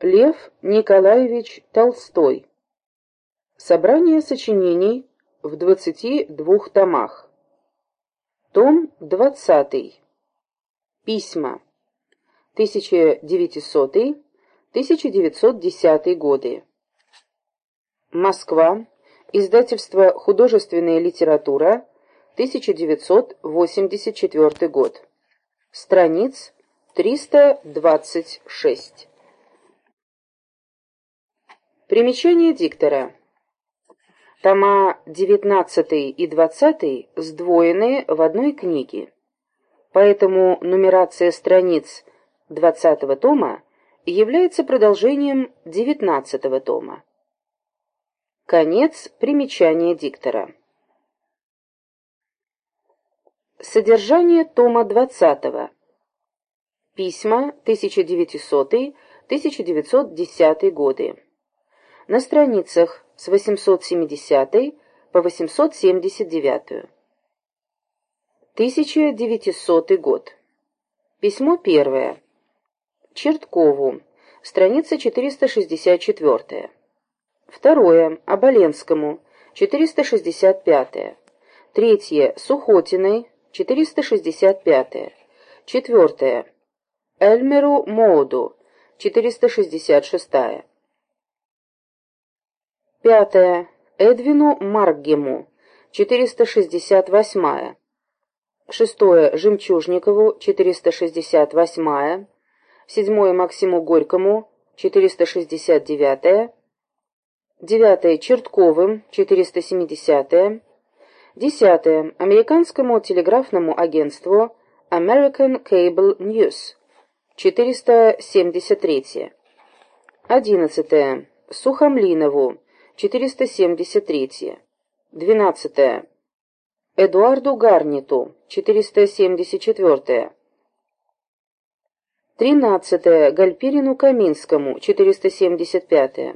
Лев Николаевич Толстой. Собрание сочинений в 22 томах. Том 20. Письма. 1900-1910 годы. Москва. Издательство «Художественная литература», 1984 год. Страниц 326. Примечание диктора. Тома 19 и 20 сдвоены в одной книге. Поэтому нумерация страниц 20 тома является продолжением 19 тома. Конец примечания диктора. Содержание тома 20. Письма 1900-1910 годы на страницах с 870 по 879. 1900 год. Письмо первое. Черткову. Страница 464. Второе. Оболенскому. 465. Третье. Сухотиной. 465. Четвертое. Эльмеру Моуду. 466. Пятое. Эдвину Маргему. 468. Шестое. Жемчужникову. 468. Седьмое. Максиму Горькому. 469. Девятое. Чертковым. 470. Десятое. Американскому телеграфному агентству American Cable News. 473. Одиннадцатое. Сухомлинову. 473. 12. Эдуарду Гарниту, 474. 13. Гальпирину Каминскому, 475.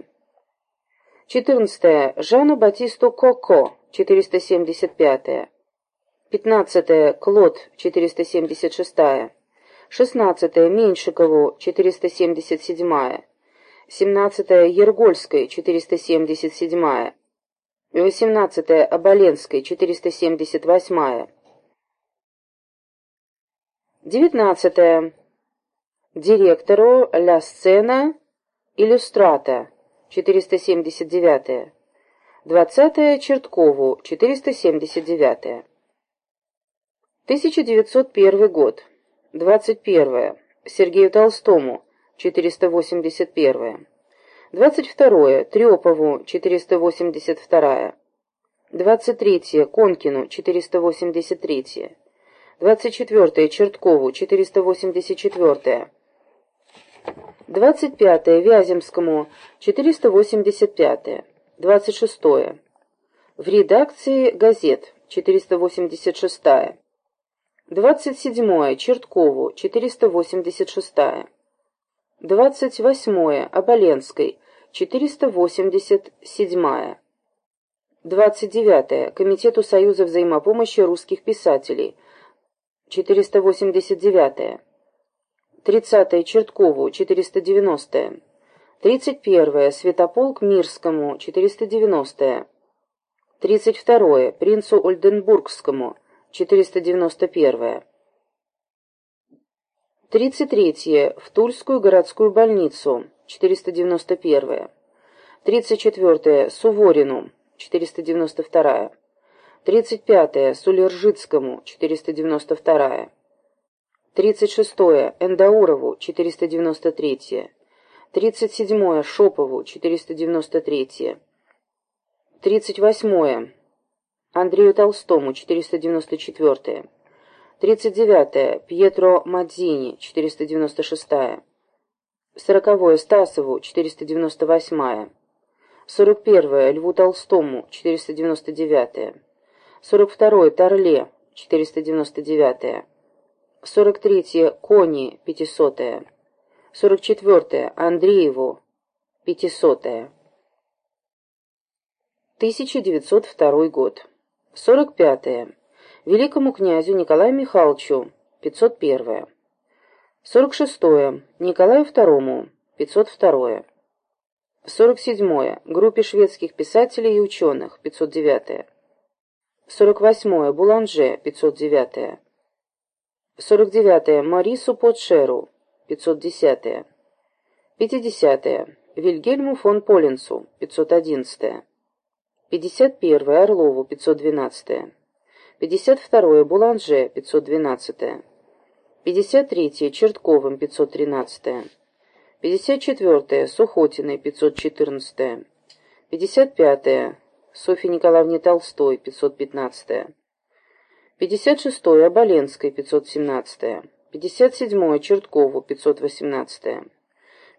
14. Жану Батисту Коко, 475. 15. Клод, 476. 16. Меньшикову, 477. 17-я Ергольской, 477-я. 18-я Оболенской, 478-я. 19-я. Директору Ля Сцена Иллюстрата, 479-я. 20-я Черткову, 479-я. 1901 год. 21 Сергею Толстому, 481. 22. Трёпову, 482. 23. Конкину, 483. 24. Черткову, 484. 25. Вяземскому, 485. 26. В редакции газет, 486. 27. Черткову, 486. Двадцать восьмое. Оболенской. Четыреста восемьдесят седьмая. Двадцать девятое. Комитету Союза взаимопомощи русских писателей. Четыреста восемьдесят девятое. Тридцатое. Черткову. Четыреста девяностое. Тридцать первое. Святополк Мирскому. Четыреста девяностое. Тридцать второе. Принцу Ольденбургскому. Четыреста девяносто первое. 33. В Тульскую городскую больницу. 491. 34. Суворину. 492. 35. Сулержицкому. 492. 36. Эндаурову. 493. 37. Шопову. 493. 38. Андрею Толстому. 494. 39. Пьетро Мадзини, 496. 40. Стасову, 498. 41. Льву Толстому, 499. 42. Торле, 499. 43. Кони, 500. 44. Андрееву, 500. 1902 год. 45 великому князю Николаю Михайловичу, 501. 46. Николаю II, 502. 47. Группе шведских писателей и ученых, 509. 48. Буланже, 509. 49. Марису Потшеру, 510. 50. Вильгельму фон Поленцу, 511. 51. Орлову, 512. 52-е Буланже, 512-е. 53-е Чертковым, 513-е. 54-е Сухотиной, 514-е. 55-е Софье Николаевне Толстой, 515-е. 56-е Оболенской, 517-е. 57-е Черткову, 518-е.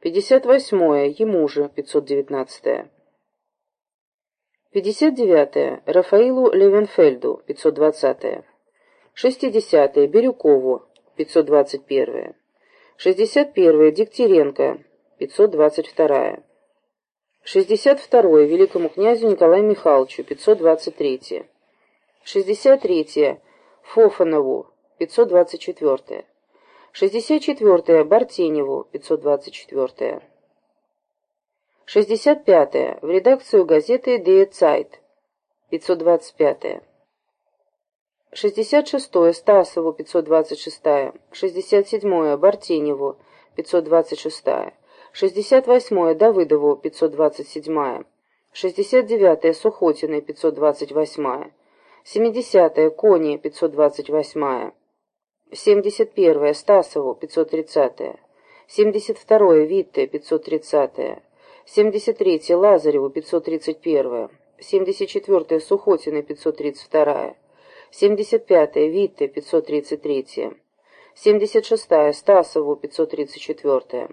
58. Ему же, 519-е. 59. -е, Рафаилу Левенфельду, 520. -е. 60. -е, Бирюкову, 521. 61. Дегтяренко, 522. 62. Великому князю Николаю Михайловичу, 523. 63. Фофанову, 524. 64. Бартеневу, 524. 65. В редакцию газеты «Die Zeit», 525. 66. Стасову, 526. 67. Бартеневу, 526. 68. Давыдову, 527. 69. Сухотиной, 528. 70. Кони, 528. 71. Стасову, 530. 72. Витте, 530. 73. Лазареву, 531. 74. Сухотиной, 532. 75. Витте, 533. 76. Стасову, 534.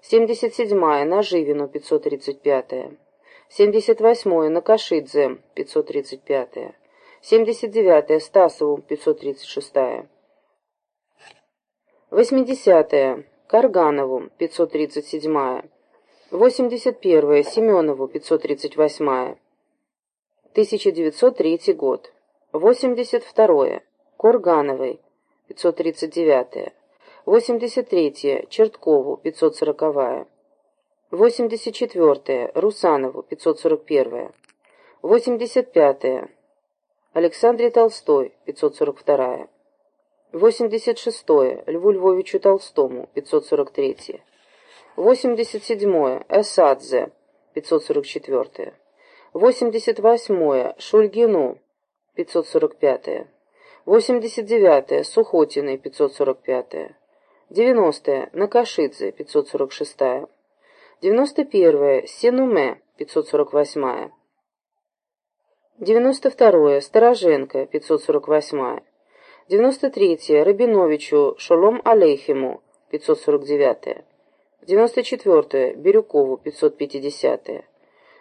77. Наживину, 535. 78. Накашидзе, 535. 79. Стасову, 536. 80. Карганову, 537. 81. Семенову, 538. 1903 год. 82. Кургановой, 539. 83. Черткову, 540. 84. Русанову, 541. 85. Александре Толстой, 542. 86. Льву Львовичу Толстому, 543. 87. Эсадзе, 544. 88. Шульгину, 545. 89. Сухотиной, 545. 90. Накашидзе, 546. 91. Сенуме, 548. 92. Стороженко, 548. 93. Рабиновичу Шолом Алейхиму, 549. 94. Бирюкову, 550.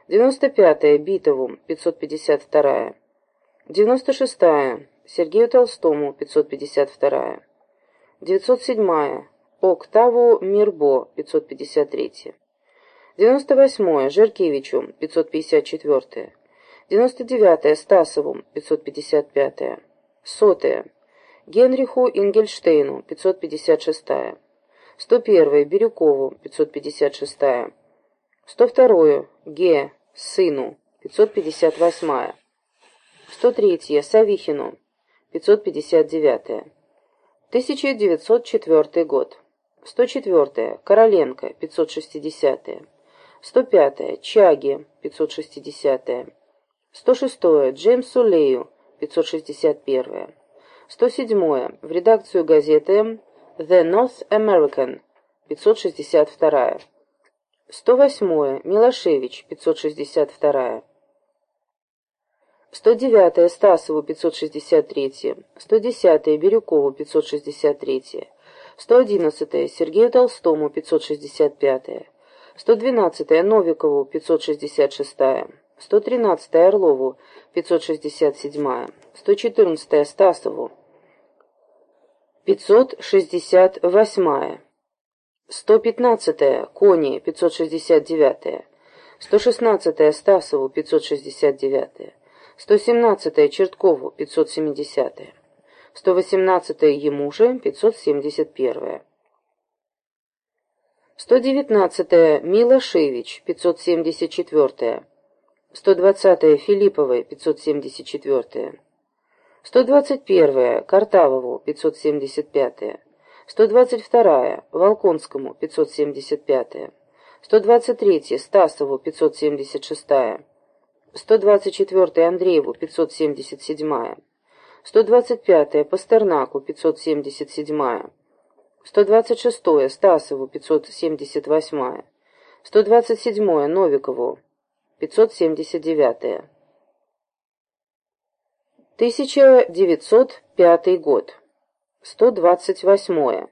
95. Битову, 552. 96. Сергею Толстому, 552. 907. Октаву Мирбо, 553. 98. Жеркевичу, 554. 99. Стасову, 555. Сотое. Генриху Ингельштейну, 556. 101. Бирюкову, 556. 102. Ге. Сыну, 558. 103. Савихину, 559. 1904 год. 104. Короленко, 560. 105. Чаги, 560. 106. Джеймсу Лею, 561. 107. В редакцию газеты The North American, 562. 108. Милошевич, 562. 109. Стасову, 563. 110. Бирюкову, 563. 111. Сергею Толстому, 565. 112. Новикову, 566. 113. Орлову, 567. 114. Стасову, 568. 115. Кони, 569. 116. Стасову, 569. 117. Черткову, 570. 118. Ему же, 571. 119 Милошевич, 574 120 Филипповой, 574 121 Картавову, 575 122 Волконскому, 575 123 Стасову, 576 124 Андрееву, 577 125 Пастернаку, 577 126 Стасову, 578 127 Новикову, 579 1905 год. 128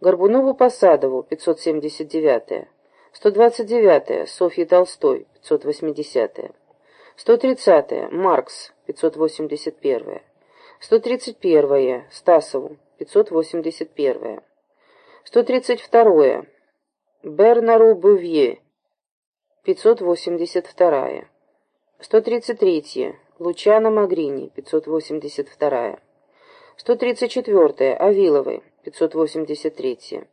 Горбунову-Посадову, 579 129 Софье Толстой, 580 130 Маркс, 581 131 Стасову, 581 132. Бернару Бувье. 582. 133. Лучано Магрини. 582. 134. Авиловой. 583.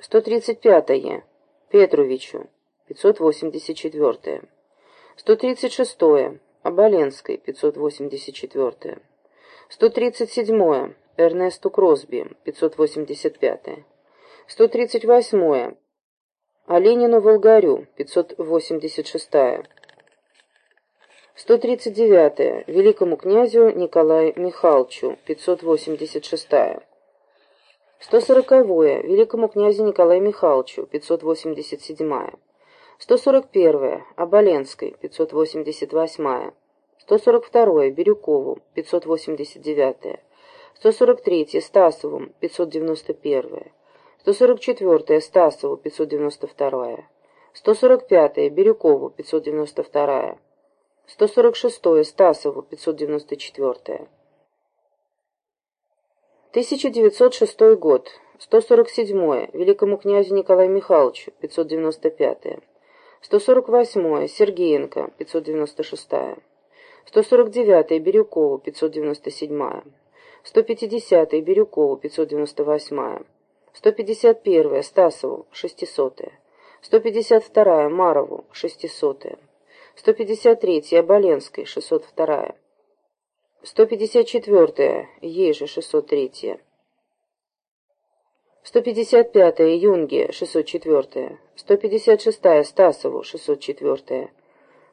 135. Петровичу. 584. 136. Оболенской. 584. 137. Эрнесту Кросби. 585. 138. А Ленину Волгарю, 586. 139. Великому князю Николаю Михайловичу, 586. 140. Великому князю Николаю Михайловичу, 587. 141. Оболенской, 588. 142. Бирюкову, 589. 143. Стасову, 591. 144 Стасову, 592 145 Бирюкову, 592 146 Стасову, 594 1906 год. 147 Великому князю Николаю Михайловичу, 595 148 Сергеенко, 596 149 Бирюкову, 597 150 Бирюкову, 598 151 Стасову, 600 152 Марову, 600 153 Оболенской, 602 154 ей же, 603 155 Юнге, 604 156 Стасову, 604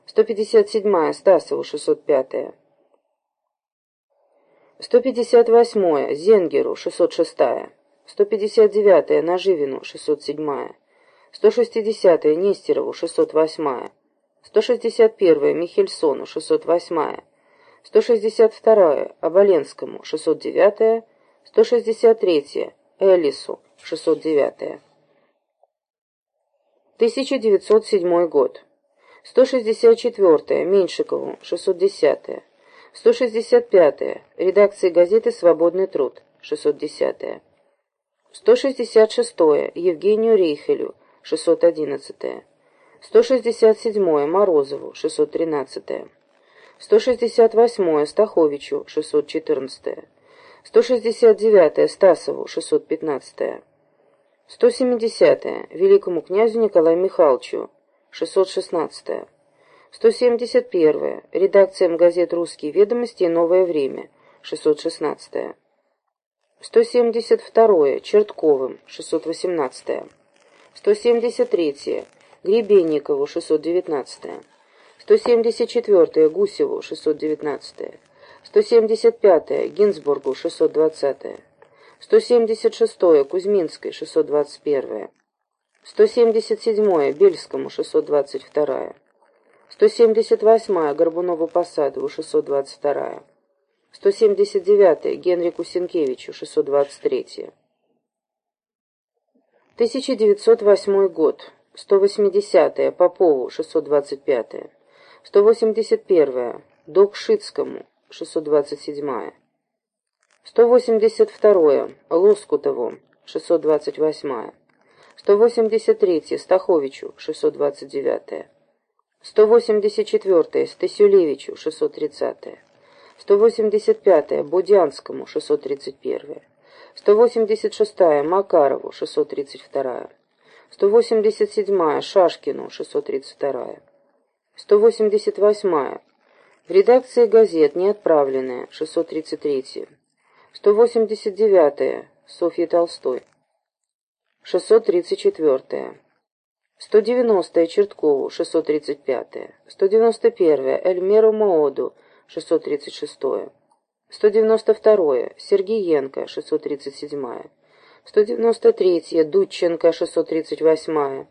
157 Стасову, 605 158 Зенгеру, 606 159-я Наживину, 607-я. 160-я Нестерову, 608-я. 161-я Михельсону, 608-я. 162-я Оболенскому, 609-я. 163-я Элису, 609-я. 1907 год. 164-я Меньшикову, 610-я. 165-я редакции газеты «Свободный труд», 610-я. 166. Евгению Рейхелю, 611. 167. Морозову, 613. 168. Стаховичу, 614. 169. Стасову, 615. 170. Великому князю Николаю Михайловичу, 616. 171. Редакциям газет «Русские ведомости» и «Новое время», 616. 172. Чертковым, 618. 173. Гребенникову, 619. 174. Гусеву, 619. 175. Гинзбургу, 620. 176. Кузьминской, 621. 177. Бельскому, 622. 178. Горбунову-Посадову, 622. 179 Генрику Сенкевичу, 623 1908 год. 180 Попову, 625 181 Док Шицкому, 627 182 Лоскутову, 628 183 Стаховичу, 629 184 Стасюлевичу, 630 185-я Будянскому, 631-я. 186-я Макарову, 632-я. 187 Шашкину, 632 188 в редакции газет не отправленная, 633 189 Софье Толстой, 634 190 Черткову, 635 191 Эльмеру Мооду, 636 192 Сергеенко, 637 193 Дудченко, 638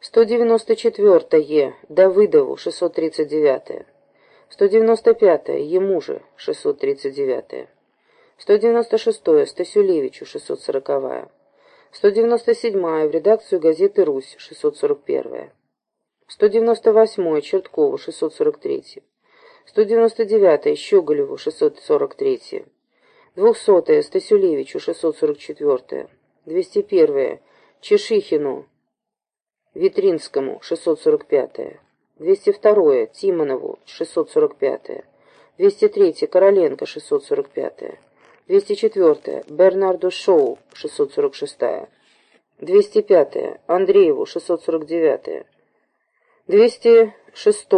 194 Давыдову, 639 195 ему же, 639 196 Стасюлевичу, 640 197 в редакцию газеты «Русь», 641 198 Черткову, 643 199 Щеголеву, 643 200 Стасюлевичу, 644 201 Чешихину, Витринскому, 645 202 Тимонову, 645 203 Короленко, 645 204 Бернарду Шоу, 646 205 Андрееву, 649 206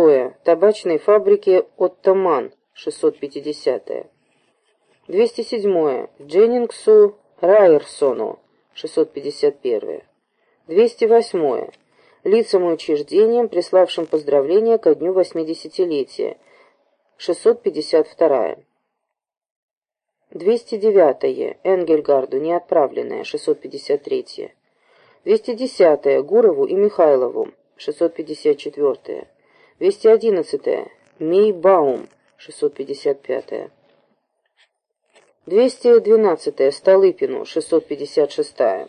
Табачной фабрики «Оттоман», 650 207 Дженнингсу Райерсону, 651 208 лицам и учреждениям, приславшим поздравления ко дню 80-летия, 652 209 Энгельгарду, не отправленное, 653 210 Гурову и Михайлову, 654 211 Мейбаум, 655 212 Столыпину, 656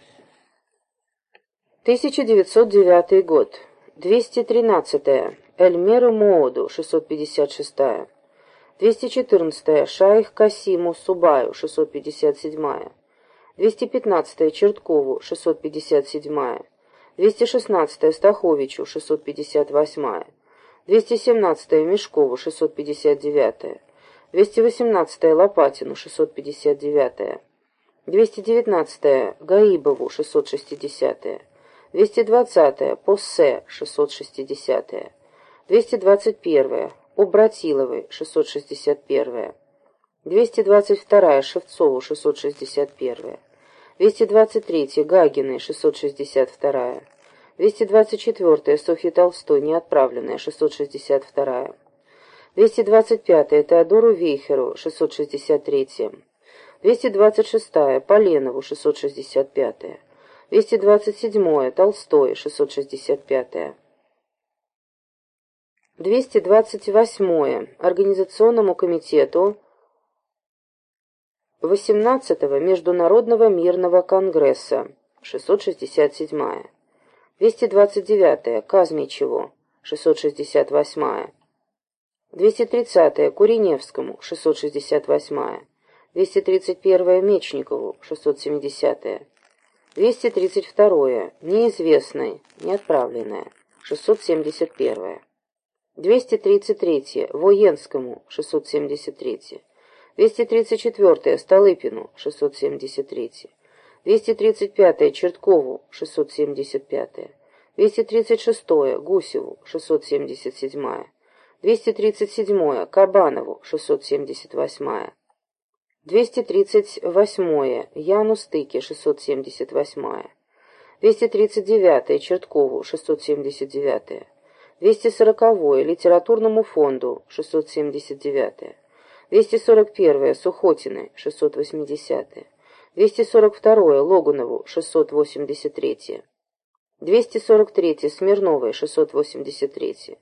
1909 год. 213. Эльмеру Мооду, 656. 214. Шайх Касиму Субаю, 657. 215. Черткову, 657. 216. Стаховичу, 658. 217. Мешкову, 659. 218. Лопатину, 659. 219. Гаибову, 660. 220. Поссе, 660. 221. Убратиловой, 661. 222. Шевцову, 661. 223. Гагиной, 662. 224. Софья Толстой, неотправленная, 662. 225. Теодору Вейхеру, 663. 226. Поленову, 665. 227. Толстой, 665. 228. Организационному комитету 18. Международного мирного конгресса, 667. 229. Казмичеву, 668. 230. Куреневскому, 668. 231. Мечникову, 670. 232. Неизвестный, неотправленное. 671. 233. Военскому. 673. 234. Столыпину. 673. 235. Черткову. 675. 236. Гусеву. 677. 237. Кабанову. 678. 238. Яну Стыке, 678. 239. Черткову, 679. 240. Литературному фонду, 679. 241. Сухотины, 680. 242. Логунову, 683. 243. Смирновой, 683.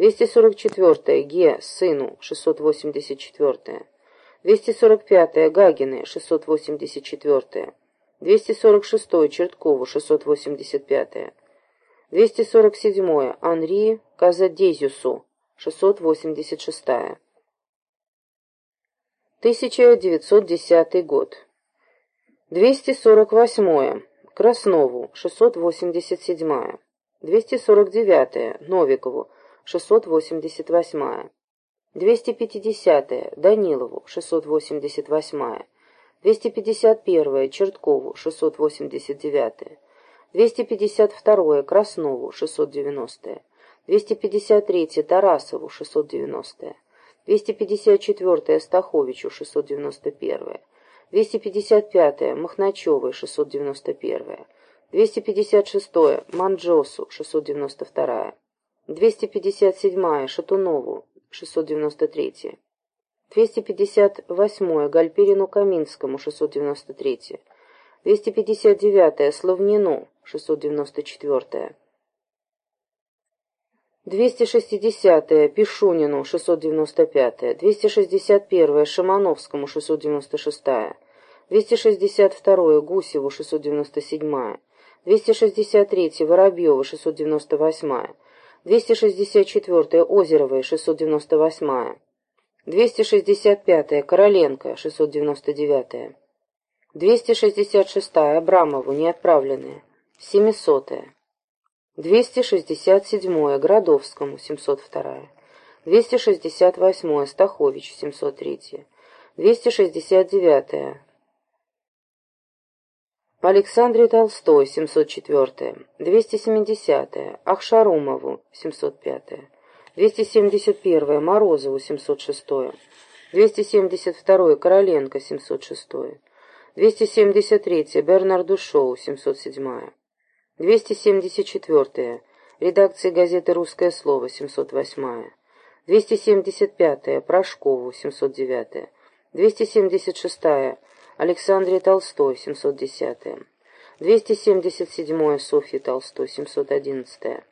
244. Ге, сыну, 684. 245-е Гагины, 684-е. 246-е Черткову, 685-е. 247-е Анри Казадезюсу, 686-я. 1910 год. 248-е Краснову, 687-я. 249-е Новикову, 688-я. 250. -е, Данилову, 688. 251 Черткову, 689 252 Краснову, 690 253 Тарасову, 690 254 Стаховичу, 691 255 Махначевой, 691 256 Манджосу, 692 257 Шатунову, 693 258 Гальперину Каминскому, 693 259 Словнину, 694 260 Пишунину, 695 261 Шимановскому, 696 262 Гусеву, 697 263 Воробьеву, 698 264 Озеровой, 698 265 Короленко, 699 266 Абрамову, неотправленные, 700 267 Градовскому, 702 268 Стахович, 703 269 Александре Толстой, 704 270 Ахшарумову, 705 271 Морозову, 706 272 Короленко, 706 273 Бернарду Шоу, 707 274 Редакция газеты «Русское слово», 708 275 Прошкову, 709 276 Александре Толстой, 710 277 Софье Толстой, 711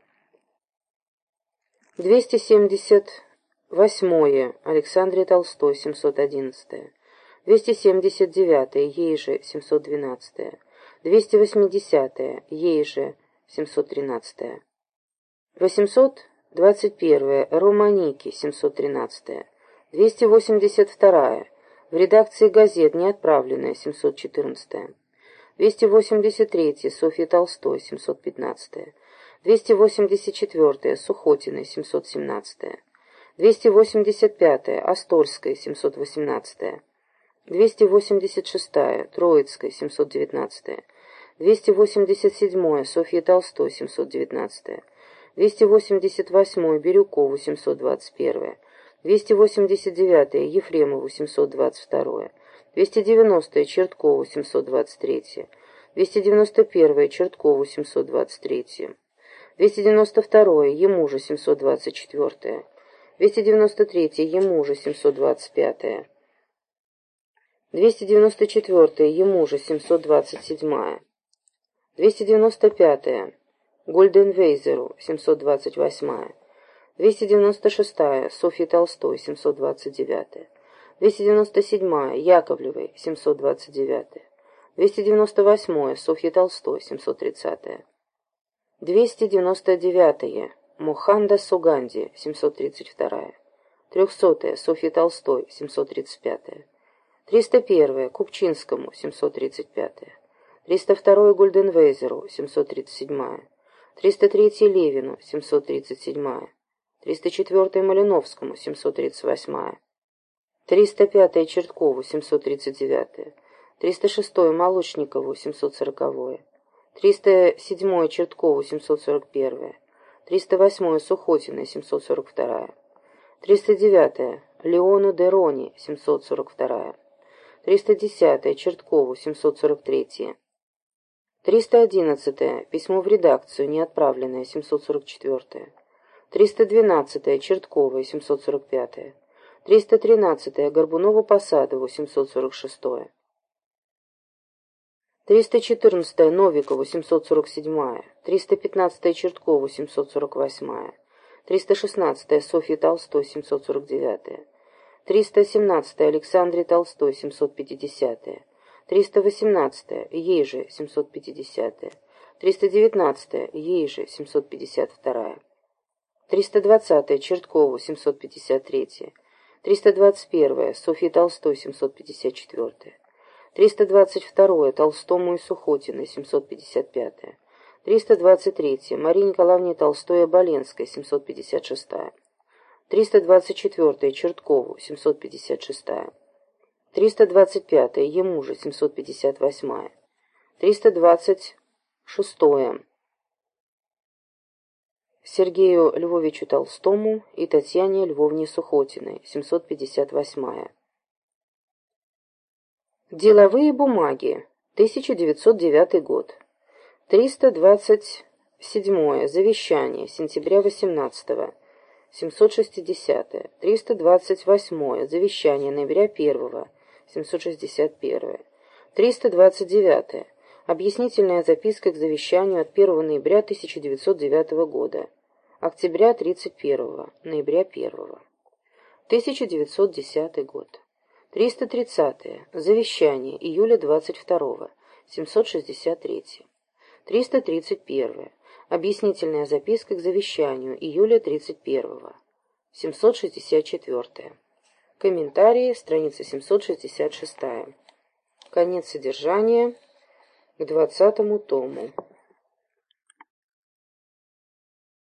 278 Александре Толстой, 711 279 ей же, 712 280 ей же, 713 821 Романики, 713 282 в редакции газет не отправленная, 714 283 Софья Толстой, 715 284 Сухотиной, 717 285 Остольской, 718 286 Троицкой, 719 287 Софья Толстой, 719 288 Бирюкову, 721 289 Ефремову, 722 290 Черткову, 723 291 Черткову, 723 292 ему же 724 293 ему же 725 294 ему же 727 295 Гольденвейзеру 728 296 Софье Толстой 729 297 Яковлевой 729 298 Софье Толстой 730 299 Муханда Суганди 732 300 Софье Толстой 735 301 Купчинскому 735 302 Гульденвейзеру 737 303 Левину 737 304 Малиновскому 738 305 Черткову 739 306 Молочникову 740 307 Черткову 741 308 Сухотина 742 309 Леону Дерони 742 310 Черткову, 743 311 письмо в редакцию, не отправленное, 744 312 Чертковой, 745 313 Горбунову Посадову, 746 314 Новикову, 747 315 Черткову, 748 316 Софье Толстой, 749 317 Александре Толстой, 750 318 ей же, 750 319 ей же, 752 320 Черткову, 753 321 Софье Толстой, 754 322 Толстому и Сухотиной, 755 323 Марии Николаевне Толстой-Оболенской, 756 324 Черткову, 756 325. Ему же 758. 326. Сергею Львовичу Толстому и Татьяне Львовне Сухотиной, 758. Деловые бумаги, 1909 год. 327. Завещание, сентября 18 -го. 760. 328. Завещание, ноября 1 761. 329. Объяснительная записка к завещанию от 1 ноября 1909 года. Октября 31. Ноября 1. 1910 год. 330. Завещание. Июля 22. 763. 331. Объяснительная записка к завещанию. Июля 31. 764. Комментарии. Страница 766. Конец содержания к двадцатому тому.